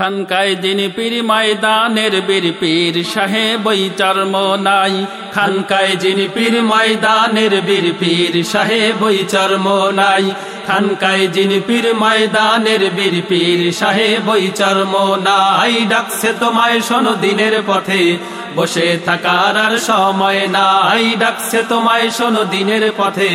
খানকায় যিনি পীর ময়দানের বীর পীর সাহেব চর্ম নাই। খানকায় যিনি পীর ময়দানের বীর পীর সাহেব চর্ম নাই। খানকায় যিনি পীর ময়দানের বীর পীর সাহেব ওই চর্ম নাই। ডাকছে তোমায় শোনো দিনের পথে, বসে থাকার আর সময় নাই। ডাকছে তোমায় শোনো দিনের পথে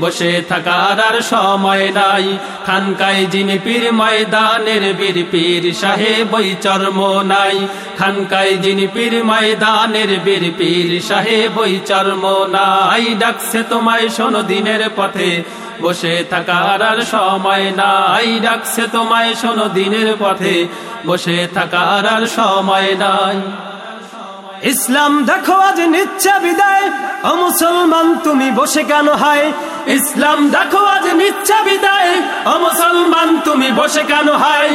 বসে থাকার আর সময় নাই। খানকায় যিনি পীর ময়দানের বীর পীর সাহেব ওই চর্ম নাই। খানকায় যিনি পীর ময়দানের বীর পীর সাহেব ওই চর্ম নাই। ডাকছে তোমায় শোনো দিনের পথে। বসে থাকার আর সময় নাই। ডাকছে তোমায় শোনো দিনের পথে। বসে থাকার আর সময় নাই। ইসলাম দেখো আজ নিচ্ছে বিদায়। ও মুসলমান, তুমি বসে কেন হায়? ইসলাম দেখো আজ নিচ্ছে বিদায়। ও মুসলমান, তুমি বসে কেন হাই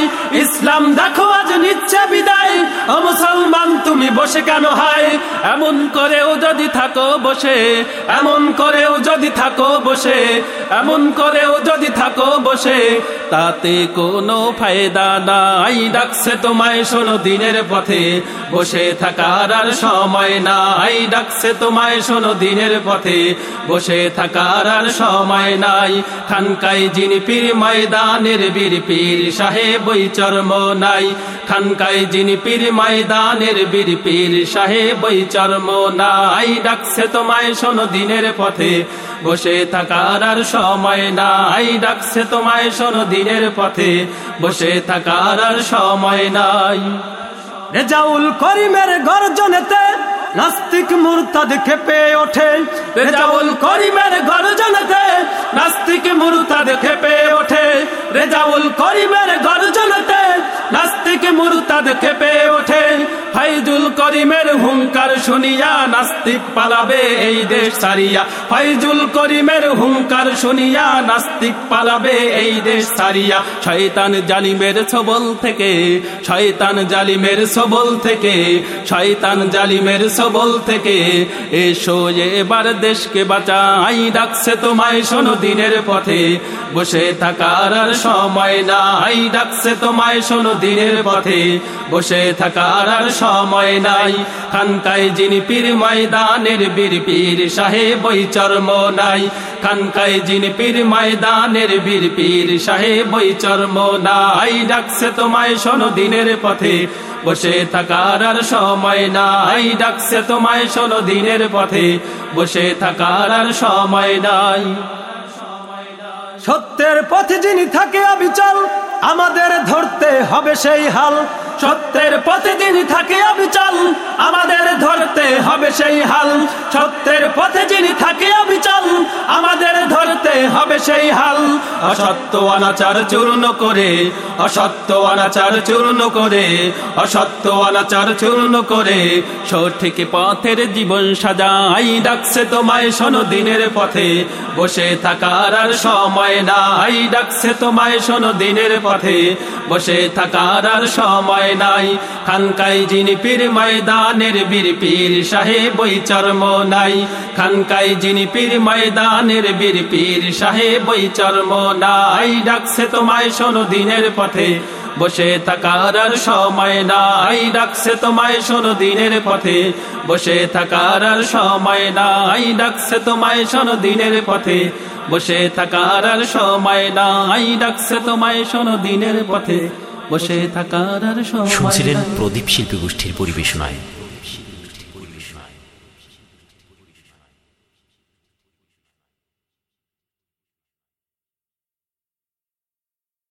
ইসলাম দেখো আজ নিচ্ছে বিদায়। ও মুসলমান, তুমি বসে কেন হাই এমন করেও যদি থাকো বসে, এমন করেও যদি থাকো বসে, এমন করেও যদি থাকো বসে, তাতে কোনো ফায়দা নাই। ডাকছে তোমায় শোনো দিনের পথে, বসে থাকার আর সময় নাই। ডাকছে তোমায় শোনো দিনের পথে, বসে থাকার আর সময় নাই। খানকাই যিনি পীর ময়দানের বীর পীর সাহেব ওই চর্ম নাই। খানকাই যিনি পীর ময়দানের বীর পীর সাহেব ওই চর্ম নাই। ডাকছে তোমায় শোনো দিনের পথে বসে থাকার আর সময় নাই ডাকছে তোমায় শোনো দিনের পথে। বসে থাকার আর সময় নাই। রেজাউল করিমের গর্জনেতে নাস্তিক মুরতাদ খেপে ওঠে। রেজাউল করিমের গর্জনেতে নাস্তিক মুরতাদ খেপে ওঠে। রেজাউল করিমের গর্জনেতে নাস্তিক মুরতাদ খেপে ওঠে। ফাইজুল করিমের হুঙ্কার শুনিয়া নাস্তিক পালাবে এই দেশ সারিয়া ফাইজুল করিমের হুঙ্কার শুনিয়া নাস্তিক পালাবে এই দেশ সারিয়া শয়তান জালিমের সবল থেকে, শয়তান জালিমের সবল থেকে, শয়তান জালিমের সবল থেকে। এসো এবার দেশকে বাঁচাই ডাকছে তোমায়, শোনো দিনের পথে। বসে থাকার আর সময় নাই, ডাকছে তোমায়, শোনো দিনের পথে। বসে থাকার আর সময় নাই। খানকায় যিনি পীর ময়দানের বীর পীর সাহেব ওই চর্ম নাই। খানকায় যিনি পীর ময়দানের বীর পীর সাহেব ওই চর্ম নাই। ডাকছে তোমায় শোনো দিনের পথে, বসে থাকার আর সময় নাই। ডাকছে তোমায় শোনো দিনের পথে, বসে থাকার আর সময় নাই। সত্যের পথে যিনি থাকে অবিচল, আমাদের ধরতে হবে সেই হাল। সত্যের প্রতিদিন থাকে সেই হাল অসত্য অনাচার চূর্ণ করে, অসত্য অনাচার চূর্ণ করে, অসত্য অনাচার চূর্ণ করে, সঠিক পথের জীবন সাজাই ডাকছে তোমায় শোনো দিনের পথে, বসে থাকার আর সময় নাই, ডাকছে তোমায় শোনো দিনের পথে, বসে থাকার আর সময় নাই, খানকাই যিনি পীর ময়দানের বীর পীর সাহেব চর্ম নাই, খানকাই যিনি পীর ময়দানের বীর পীর সাহেব ওই চর্ম নাই ডাকছে তোমায় শোনো দিনের পথে। বসে থাকার আর সময় নাই ডাকছে তোমায় শোনো দিনের পথে। বসে থাকার আর সময় নাই ডাকছে তোমায় শোনো দিনের পথে। বসে থাকার আর সময় নাই ডাকছে তোমায় শোনো দিনের পথে। বসে থাকার আর সময় শুনছিলেন প্রদীপ শিল্পী গোষ্ঠীর পরিবেশনায়।